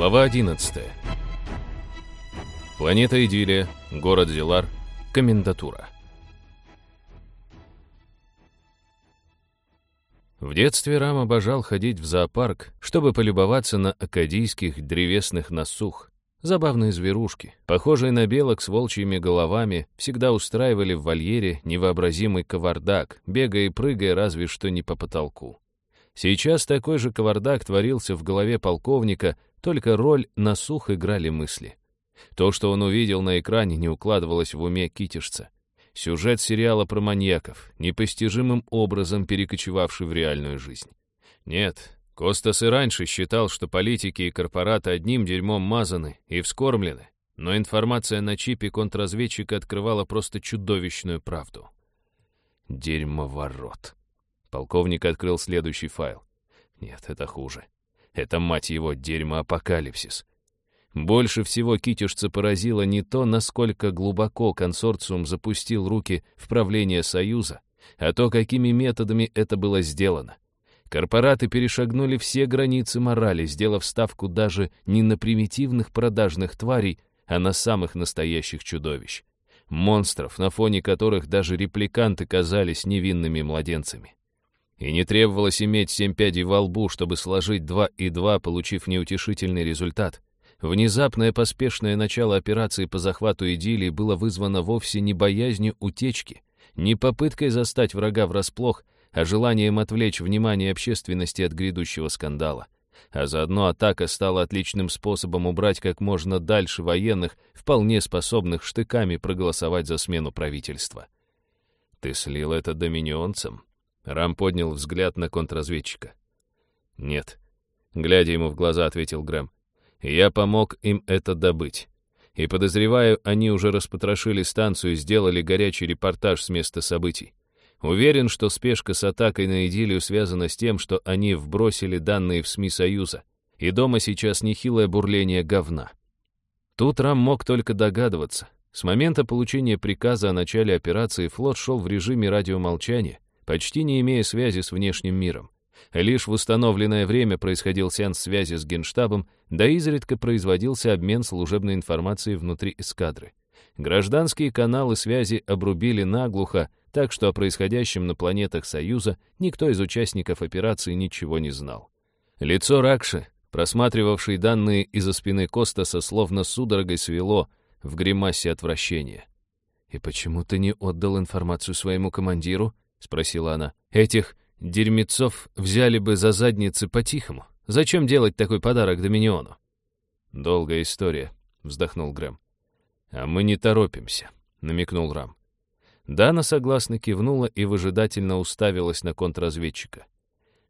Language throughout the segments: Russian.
Глава 11. Планета Идиллия, город Зелар, комендатура. В детстве Рам обожал ходить в зоопарк, чтобы полюбоваться на акадийских древесных насух. Забавные зверушки, похожие на белок с волчьими головами, всегда устраивали в вольере невообразимый кавардак, бегая и прыгая разве что не по потолку. Сейчас такой же кавардак творился в голове полковника, только роль на сух играли мысли. То, что он увидел на экране, не укладывалось в уме китежца. Сюжет сериала про маньяков, непостижимым образом перекочевавший в реальную жизнь. Нет, Костас и раньше считал, что политики и корпораты одним дерьмом мазаны и вскормлены, но информация на чипе контрразведчика открывала просто чудовищную правду. Дерьмоворот. Полковник открыл следующий файл. Нет, это хуже. Это, мать его, дерьмо-апокалипсис. Больше всего китежца поразило не то, насколько глубоко консорциум запустил руки в правление Союза, а то, какими методами это было сделано. Корпораты перешагнули все границы морали, сделав ставку даже не на примитивных продажных тварей, а на самых настоящих чудовищ. Монстров, на фоне которых даже репликанты казались невинными младенцами. И не требовалось иметь семь пядей во лбу, чтобы сложить два и два, получив неутешительный результат. Внезапное поспешное начало операции по захвату идиллии было вызвано вовсе не боязнью утечки, не попыткой застать врага врасплох, а желанием отвлечь внимание общественности от грядущего скандала. А заодно атака стала отличным способом убрать как можно дальше военных, вполне способных штыками проголосовать за смену правительства. «Ты слил это доминионцам?» Рам поднял взгляд на контрразведчика. «Нет». Глядя ему в глаза, ответил Грэм. «Я помог им это добыть. И, подозреваю, они уже распотрошили станцию и сделали горячий репортаж с места событий. Уверен, что спешка с атакой на идиллию связана с тем, что они вбросили данные в СМИ Союза, и дома сейчас нехилое бурление говна. Тут Рам мог только догадываться. С момента получения приказа о начале операции флот шел в режиме радиомолчания, почти не имея связи с внешним миром. Лишь в установленное время происходил сеанс связи с Генштабом, да изредка производился обмен служебной информацией внутри эскадры. Гражданские каналы связи обрубили наглухо, так что о происходящем на планетах Союза никто из участников операции ничего не знал. Лицо Ракши, просматривавший данные из-за спины Костаса, словно судорогой свело в гримасе отвращения. «И почему ты не отдал информацию своему командиру?» — спросила она. «Этих дерьмецов взяли бы за задницы по-тихому. Зачем делать такой подарок Доминиону?» «Долгая история», — вздохнул Грэм. «А мы не торопимся», — намекнул Рам. Дана согласно кивнула и выжидательно уставилась на контрразведчика.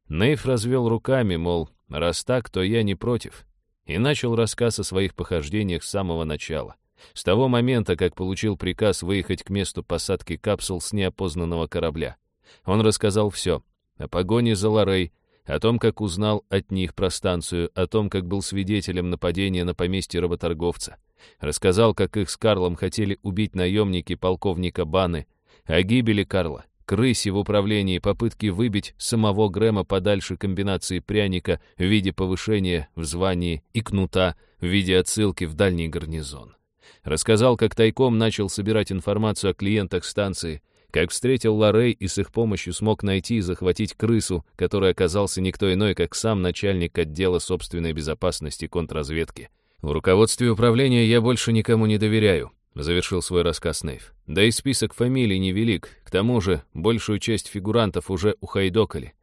Нейф развел руками, мол, раз так, то я не против, и начал рассказ о своих похождениях с самого начала. С того момента, как получил приказ выехать к месту посадки капсул с неопознанного корабля. Он рассказал все. О погоне за Лорей, о том, как узнал от них про станцию, о том, как был свидетелем нападения на поместье работорговца. Рассказал, как их с Карлом хотели убить наемники полковника Баны, о гибели Карла, крысе в управлении, попытке выбить самого Грэма подальше комбинации пряника в виде повышения в звании и кнута в виде отсылки в дальний гарнизон. Рассказал, как тайком начал собирать информацию о клиентах станции, как встретил Лорей и с их помощью смог найти и захватить крысу, который оказался никто иной, как сам начальник отдела собственной безопасности контрразведки. В руководстве управления я больше никому не доверяю, завершил свой рассказ Нейв. Да и список фамилий невелик, к тому же большую часть фигурантов уже ухайдокали.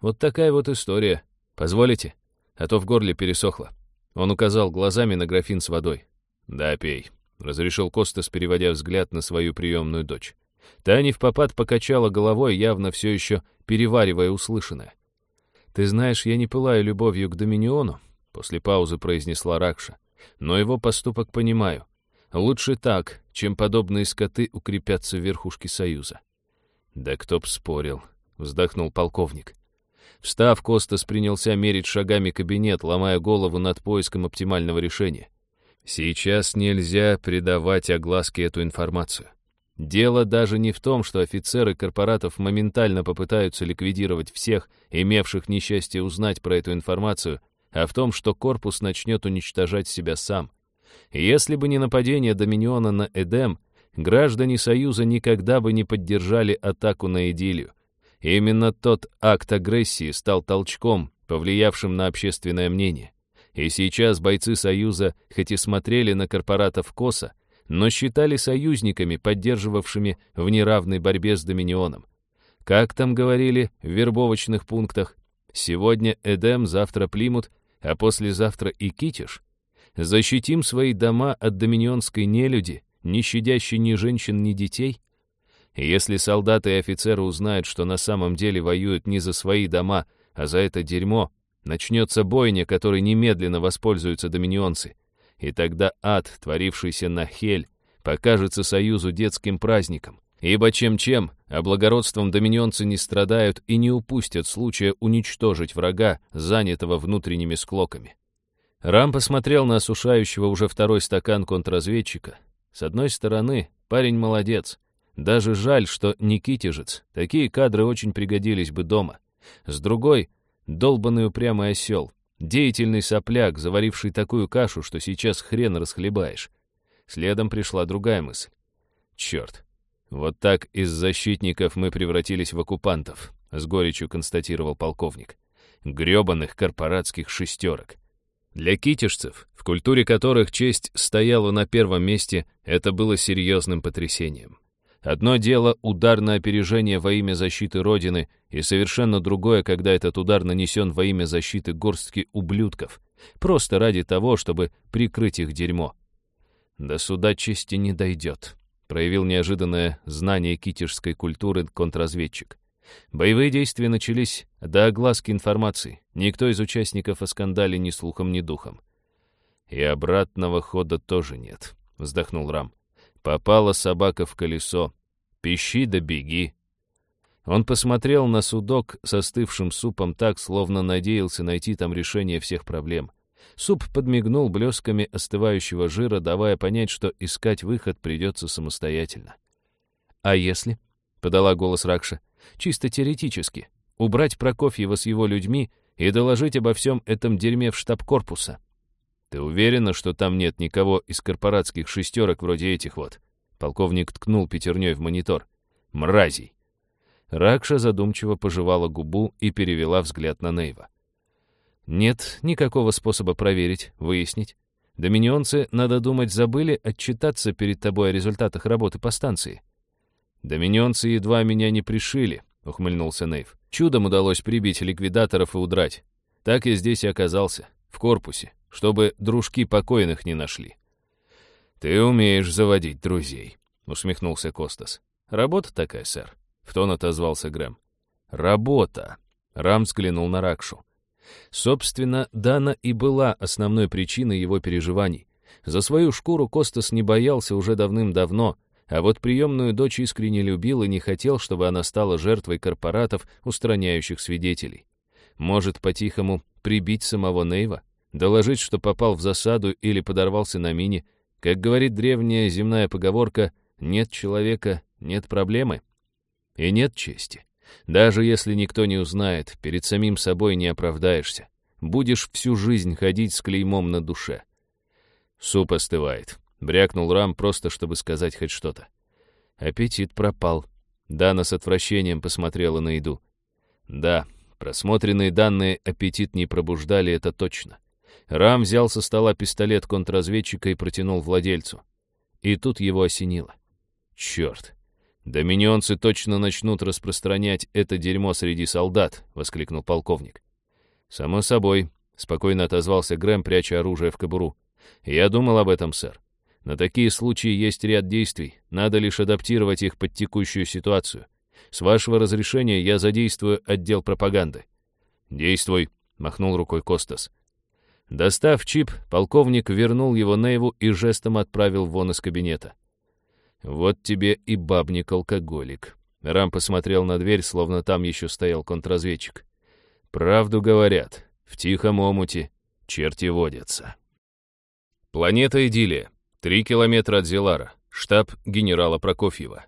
Вот такая вот история. Позволите? А то в горле пересохло. Он указал глазами на графин с водой. «Да, пей», — разрешил Костас, переводя взгляд на свою приемную дочь. Та не в попад покачала головой, явно все еще переваривая услышанное. «Ты знаешь, я не пылаю любовью к Доминиону», — после паузы произнесла Ракша. «Но его поступок понимаю. Лучше так, чем подобные скоты укрепятся в верхушке Союза». «Да кто б спорил», — вздохнул полковник. Встав, Костас принялся мерить шагами кабинет, ломая голову над поиском оптимального решения. Сейчас нельзя придавать огласке эту информацию. Дело даже не в том, что офицеры корпоратов моментально попытаются ликвидировать всех, имевших несчастье узнать про эту информацию, а в том, что корпус начнет уничтожать себя сам. Если бы не нападение Доминиона на Эдем, граждане Союза никогда бы не поддержали атаку на Идилию. Именно тот акт агрессии стал толчком, повлиявшим на общественное мнение. И сейчас бойцы Союза, хоть и смотрели на корпоратов косо, но считали союзниками, поддерживавшими в неравной борьбе с Доминионом. Как там говорили в вербовочных пунктах, сегодня Эдем, завтра Плимут, а послезавтра и Китиш. Защитим свои дома от доминионской нелюди, не щадящей ни женщин, ни детей. если солдаты и офицеры узнают, что на самом деле воюют не за свои дома, а за это дерьмо, Начнется бойня, которой немедленно воспользуются доминионцы. И тогда ад, творившийся на Хель, покажется Союзу детским праздником. Ибо чем-чем, а благородством доминионцы не страдают и не упустят случая уничтожить врага, занятого внутренними склоками. Рам посмотрел на осушающего уже второй стакан контрразведчика. С одной стороны, парень молодец. Даже жаль, что не китежец. Такие кадры очень пригодились бы дома. С другой, долбанный упрямый осел, деятельный сопляк, заваривший такую кашу, что сейчас хрен расхлебаешь. Следом пришла другая мысль. Черт, вот так из защитников мы превратились в оккупантов, с горечью констатировал полковник. Гребаных корпоратских шестерок. Для китежцев, в культуре которых честь стояла на первом месте, это было серьезным потрясением. Одно дело — удар на опережение во имя защиты Родины, и совершенно другое, когда этот удар нанесен во имя защиты горстки ублюдков, просто ради того, чтобы прикрыть их дерьмо. До суда чести не дойдет, проявил неожиданное знание китежской культуры контрразведчик. Боевые действия начались до огласки информации. Никто из участников о скандале ни слухом, ни духом. «И обратного хода тоже нет», — вздохнул Рам. Попала собака в колесо. Пищи да беги. Он посмотрел на судок с остывшим супом так, словно надеялся найти там решение всех проблем. Суп подмигнул блесками остывающего жира, давая понять, что искать выход придется самостоятельно. «А если?» — подала голос Ракша. «Чисто теоретически. Убрать Прокофьева с его людьми и доложить обо всем этом дерьме в штаб корпуса. «Ты уверена, что там нет никого из корпоратских шестерок вроде этих вот?» Полковник ткнул пятерней в монитор. «Мразей!» Ракша задумчиво пожевала губу и перевела взгляд на Нейва. «Нет никакого способа проверить, выяснить. Доминионцы, надо думать, забыли отчитаться перед тобой о результатах работы по станции». «Доминионцы едва меня не пришили», — ухмыльнулся Нейв. «Чудом удалось прибить ликвидаторов и удрать. Так я здесь и оказался, в корпусе чтобы дружки покойных не нашли. «Ты умеешь заводить друзей», — усмехнулся Костас. «Работа такая, сэр», — в тон отозвался Грэм. «Работа», — Рам взглянул на Ракшу. Собственно, Дана и была основной причиной его переживаний. За свою шкуру Костас не боялся уже давным-давно, а вот приемную дочь искренне любил и не хотел, чтобы она стала жертвой корпоратов, устраняющих свидетелей. Может, по-тихому прибить самого Нейва? Доложить, что попал в засаду или подорвался на мине. Как говорит древняя земная поговорка, нет человека — нет проблемы. И нет чести. Даже если никто не узнает, перед самим собой не оправдаешься. Будешь всю жизнь ходить с клеймом на душе. Суп остывает. Брякнул Рам просто, чтобы сказать хоть что-то. Аппетит пропал. Дана с отвращением посмотрела на еду. Да, просмотренные данные аппетит не пробуждали, это точно. Рам взял со стола пистолет контрразведчика и протянул владельцу. И тут его осенило. «Черт! Доминионцы точно начнут распространять это дерьмо среди солдат!» — воскликнул полковник. «Само собой», — спокойно отозвался Грэм, пряча оружие в кобуру. «Я думал об этом, сэр. На такие случаи есть ряд действий, надо лишь адаптировать их под текущую ситуацию. С вашего разрешения я задействую отдел пропаганды». «Действуй», — махнул рукой Костас. Достав чип, полковник вернул его Нейву и жестом отправил вон из кабинета. «Вот тебе и бабник-алкоголик». Рам посмотрел на дверь, словно там еще стоял контрразведчик. «Правду говорят, в тихом омуте черти водятся». Планета Идиллия. Три километра от Зелара. Штаб генерала Прокофьева.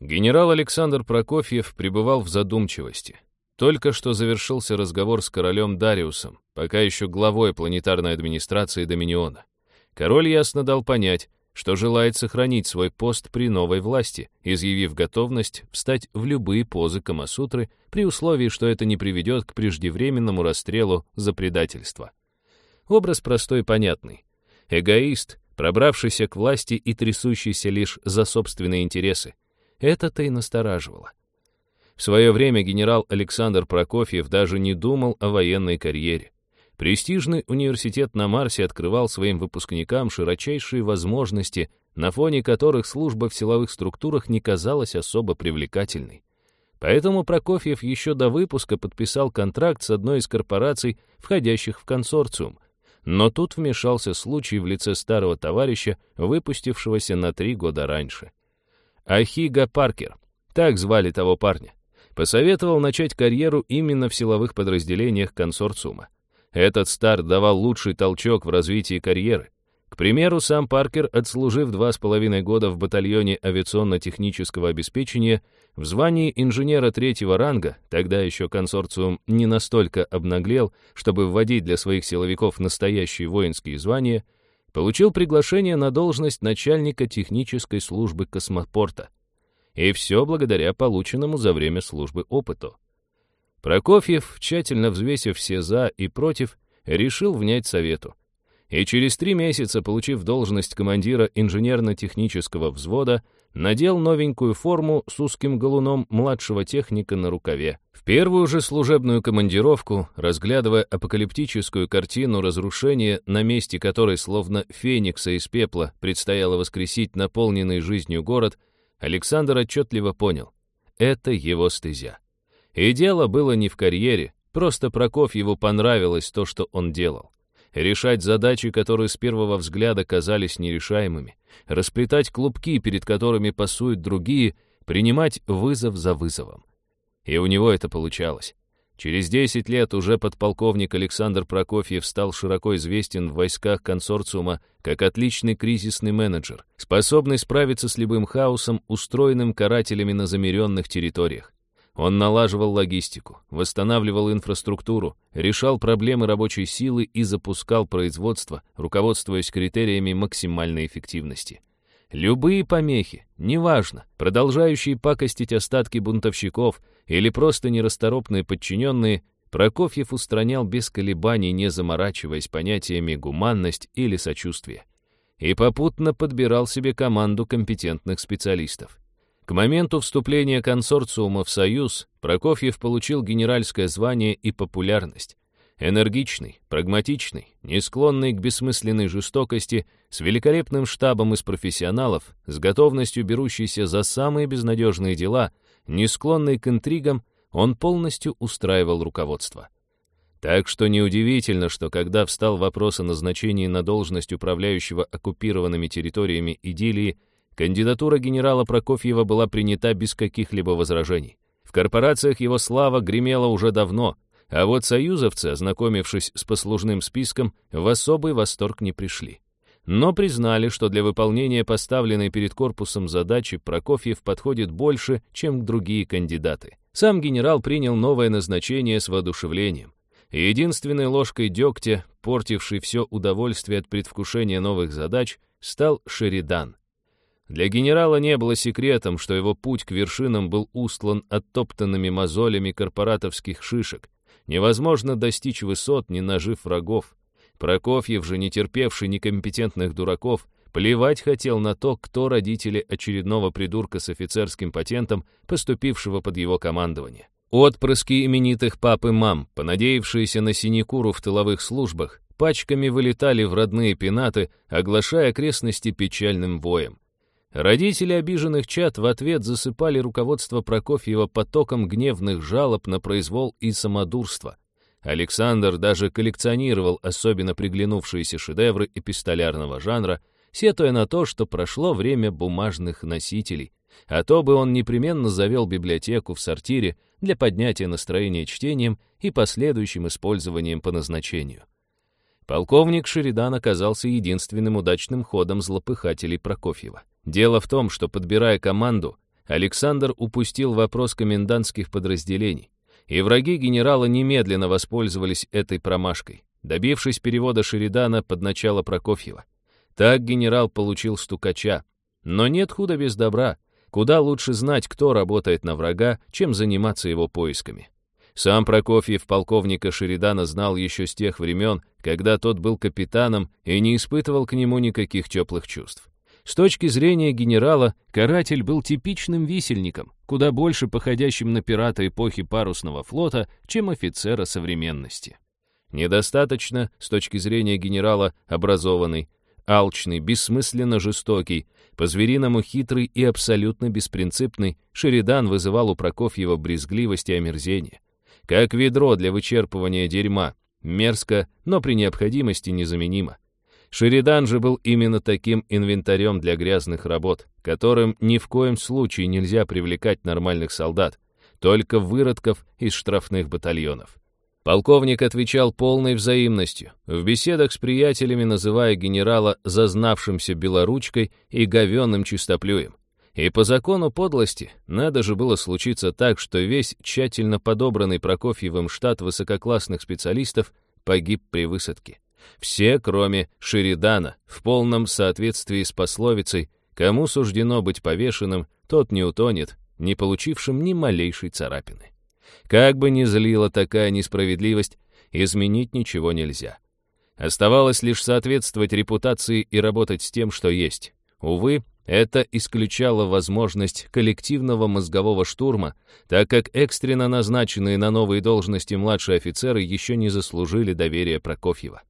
Генерал Александр Прокофьев пребывал в задумчивости. Только что завершился разговор с королем Дариусом, пока еще главой планетарной администрации Доминиона. Король ясно дал понять, что желает сохранить свой пост при новой власти, изъявив готовность встать в любые позы Камасутры при условии, что это не приведет к преждевременному расстрелу за предательство. Образ простой и понятный. Эгоист, пробравшийся к власти и трясущийся лишь за собственные интересы. Это-то и настораживало. В свое время генерал Александр Прокофьев даже не думал о военной карьере. Престижный университет на Марсе открывал своим выпускникам широчайшие возможности, на фоне которых служба в силовых структурах не казалась особо привлекательной. Поэтому Прокофьев еще до выпуска подписал контракт с одной из корпораций, входящих в консорциум. Но тут вмешался случай в лице старого товарища, выпустившегося на три года раньше. Ахига Паркер, так звали того парня, посоветовал начать карьеру именно в силовых подразделениях консорциума. Этот старт давал лучший толчок в развитии карьеры. К примеру, сам Паркер, отслужив два с половиной года в батальоне авиационно-технического обеспечения, в звании инженера третьего ранга, тогда еще консорциум не настолько обнаглел, чтобы вводить для своих силовиков настоящие воинские звания, получил приглашение на должность начальника технической службы космопорта. И все благодаря полученному за время службы опыту. Прокофьев, тщательно взвесив все «за» и «против», решил внять совету. И через три месяца, получив должность командира инженерно-технического взвода, надел новенькую форму с узким галуном младшего техника на рукаве. В первую же служебную командировку, разглядывая апокалиптическую картину разрушения, на месте которой, словно феникса из пепла, предстояло воскресить наполненный жизнью город, Александр отчетливо понял — это его стезя. И дело было не в карьере, просто Прокофьеву понравилось то, что он делал. Решать задачи, которые с первого взгляда казались нерешаемыми, расплетать клубки, перед которыми пасуют другие, принимать вызов за вызовом. И у него это получалось. Через 10 лет уже подполковник Александр Прокофьев стал широко известен в войсках консорциума как отличный кризисный менеджер, способный справиться с любым хаосом, устроенным карателями на замеренных территориях. Он налаживал логистику, восстанавливал инфраструктуру, решал проблемы рабочей силы и запускал производство, руководствуясь критериями максимальной эффективности. Любые помехи, неважно, продолжающие пакостить остатки бунтовщиков или просто нерасторопные подчиненные, Прокофьев устранял без колебаний, не заморачиваясь понятиями гуманность или сочувствие. И попутно подбирал себе команду компетентных специалистов. К моменту вступления консорциума в Союз Прокофьев получил генеральское звание и популярность. Энергичный, прагматичный, не склонный к бессмысленной жестокости, с великолепным штабом из профессионалов, с готовностью берущийся за самые безнадежные дела, не склонный к интригам, он полностью устраивал руководство. Так что неудивительно, что когда встал вопрос о назначении на должность управляющего оккупированными территориями Идилии, Кандидатура генерала Прокофьева была принята без каких-либо возражений. В корпорациях его слава гремела уже давно, а вот союзовцы, ознакомившись с послужным списком, в особый восторг не пришли. Но признали, что для выполнения поставленной перед корпусом задачи Прокофьев подходит больше, чем другие кандидаты. Сам генерал принял новое назначение с воодушевлением. единственной ложкой дегтя, портившей все удовольствие от предвкушения новых задач, стал Шеридан. Для генерала не было секретом, что его путь к вершинам был устлан оттоптанными мозолями корпоратовских шишек. Невозможно достичь высот, не нажив врагов. Прокофьев же, не терпевший некомпетентных дураков, плевать хотел на то, кто родители очередного придурка с офицерским патентом, поступившего под его командование. Отпрыски именитых пап и мам, понадеявшиеся на синекуру в тыловых службах, пачками вылетали в родные пенаты, оглашая окрестности печальным воем. Родители обиженных чад в ответ засыпали руководство Прокофьева потоком гневных жалоб на произвол и самодурство. Александр даже коллекционировал особенно приглянувшиеся шедевры эпистолярного жанра, сетуя на то, что прошло время бумажных носителей, а то бы он непременно завел библиотеку в сортире для поднятия настроения чтением и последующим использованием по назначению. Полковник Шеридан оказался единственным удачным ходом злопыхателей Прокофьева. Дело в том, что, подбирая команду, Александр упустил вопрос комендантских подразделений. И враги генерала немедленно воспользовались этой промашкой, добившись перевода Шеридана под начало Прокофьева. Так генерал получил стукача. Но нет худа без добра. Куда лучше знать, кто работает на врага, чем заниматься его поисками. Сам Прокофьев полковника Шеридана знал еще с тех времен, когда тот был капитаном и не испытывал к нему никаких теплых чувств. С точки зрения генерала, каратель был типичным висельником, куда больше походящим на пирата эпохи парусного флота, чем офицера современности. Недостаточно, с точки зрения генерала, образованный, алчный, бессмысленно жестокий, по-звериному хитрый и абсолютно беспринципный, Шеридан вызывал у Прокофьева брезгливость и омерзение. Как ведро для вычерпывания дерьма, мерзко, но при необходимости незаменимо. Шеридан же был именно таким инвентарем для грязных работ, которым ни в коем случае нельзя привлекать нормальных солдат, только выродков из штрафных батальонов. Полковник отвечал полной взаимностью, в беседах с приятелями называя генерала зазнавшимся белоручкой и говенным чистоплюем. И по закону подлости надо же было случиться так, что весь тщательно подобранный Прокофьевым штат высококлассных специалистов погиб при высадке. Все, кроме Шеридана, в полном соответствии с пословицей «Кому суждено быть повешенным, тот не утонет, не получившим ни малейшей царапины». Как бы ни злила такая несправедливость, изменить ничего нельзя. Оставалось лишь соответствовать репутации и работать с тем, что есть. Увы, это исключало возможность коллективного мозгового штурма, так как экстренно назначенные на новые должности младшие офицеры еще не заслужили доверия Прокофьева.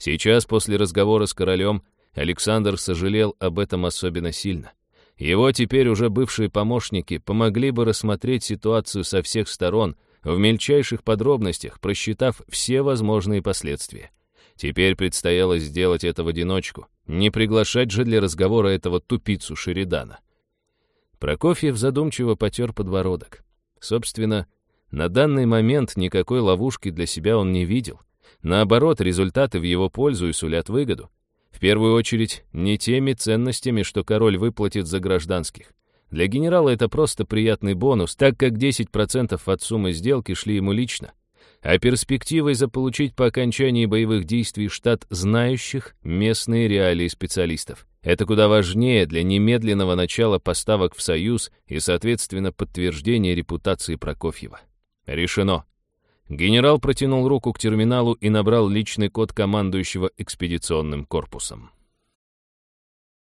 Сейчас, после разговора с королем, Александр сожалел об этом особенно сильно. Его теперь уже бывшие помощники помогли бы рассмотреть ситуацию со всех сторон, в мельчайших подробностях, просчитав все возможные последствия. Теперь предстояло сделать это в одиночку, не приглашать же для разговора этого тупицу Шеридана. Прокофьев задумчиво потер подбородок. Собственно, на данный момент никакой ловушки для себя он не видел. Наоборот, результаты в его пользу и сулят выгоду. В первую очередь, не теми ценностями, что король выплатит за гражданских. Для генерала это просто приятный бонус, так как 10% от суммы сделки шли ему лично. А перспективой заполучить по окончании боевых действий штат знающих местные реалии специалистов. Это куда важнее для немедленного начала поставок в Союз и, соответственно, подтверждения репутации Прокофьева. Решено. Генерал протянул руку к терминалу и набрал личный код командующего экспедиционным корпусом.